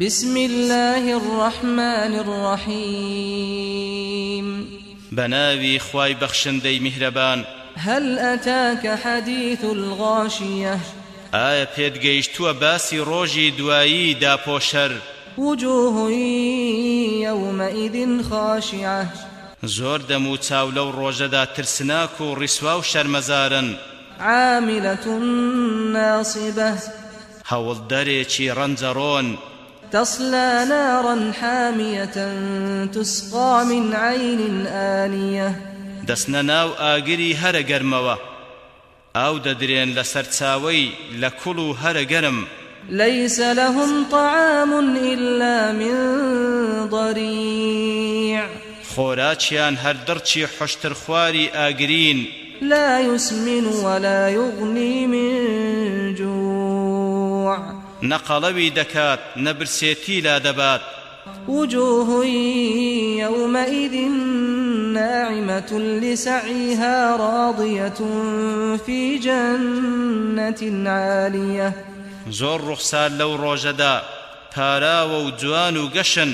بسم الله الرحمن الرحيم. بناوي خواي بخشندي مهربان هل أتاك حديث الغاشية؟ ئایا پێت گەیشتووە باسی ڕۆژی دوایی داپۆشەر؟ وجوه يومئذ خاشعة. زۆر دەم و چاو لەو ڕۆژەدا ترسناک و ڕیسوا و شەرمەزارن. عاملة ناصبة. هەوڵدەرێکی ڕەنجەڕۆن. تصلى نارا حامية تسقى من عين آنية. دەستنە ناو ئاگری هەرە گەرمەوە ئاو دەدرێن لەسەر چاوەی لە کوڵ و هەرە گەرم ليس لهم طعام إلا من ضريع. خۆراکیان هەر دڕچی حشتر خواری ئاگرین لا يسمن ولا يغني من نەقەڵەوی دەکات نەبرسێتی لا دەبات وجوه يومئذ ناعمة لسعيها راضية في جنة عالية. زۆر ڕوخسار لەو ڕۆژەدا پاراوە و جوان و گەشن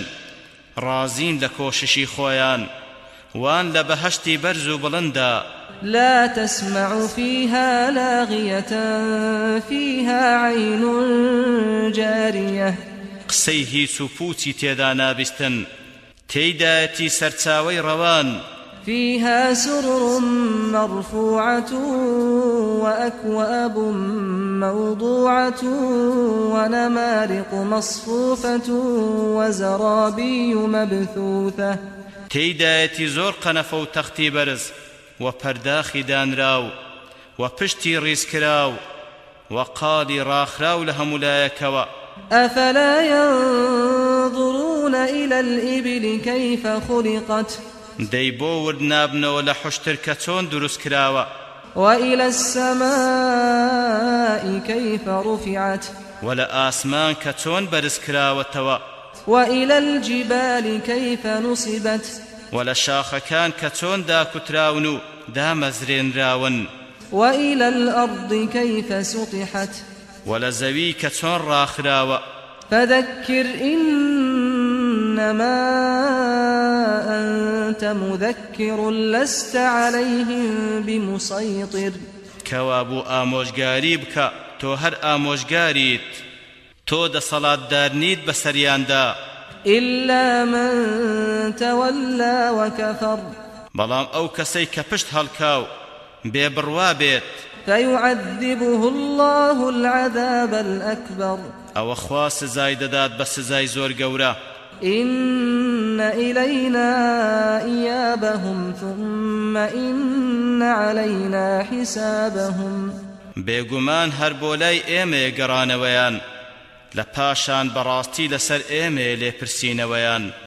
ڕازین لە کۆششی خۆیان وان لە بەرز و بڵندا لا تسمع فيها لاغية فيها عين جارية. قسەی هیچ و پوچی تێدا نابستن تێیدایەتی سەرچاوەی ڕەوان فيها سرر مرفوعة وأكواب موضوعة ونمارق مصفوفة وزرابي مبثوثة. تێیدایەتی زۆر قەنەفە و تەختی بەرز و پەرداخی دانراو و پشتی ڕیزکراو و قاڵی ڕاخراو لە هەمولایەکەوە أفلا ينظرون إلى الإبل كيف خلقت؟ دەی بۆ ورد نابنەوە لە حشتر کە چۆن دروست کراوە؟ وإلى السماء كيف رفعت؟ و لە ئاسمان کە چۆن بەرز کراوەتەوە؟ وإلى الجبال كيف نصبت؟ و لە شاخەکان کە چۆن داکوتراون و دامەزرێنراون؟ وإلى الأرض كيف سطحت؟ و لە زەوی کە چۆن ڕاخراوە فذكر إنما أنت مذكر لست عليهم بمسيطر. کەوا بوو ئامۆژگاری بکە. تۆ هەر ئامۆژگاریت تۆ دەسەڵاتدار نیت بەسەریاندا إلا من تولى وكفر. بەڵام ئەو کەسەی کە پشت هەڵکاو بێبڕوا بێت. فيعذبه الله العذاب الأكبر. ئەوە خوا سزای دەدات بە سزای زۆر گەورە. إن إلينا إيابهم ثم إن علينا حسابهم. بێگومان هەر بۆ لای ئێمە گەڕانەوەیان لە پاشان بەڕاستی لەسەر ئێمێ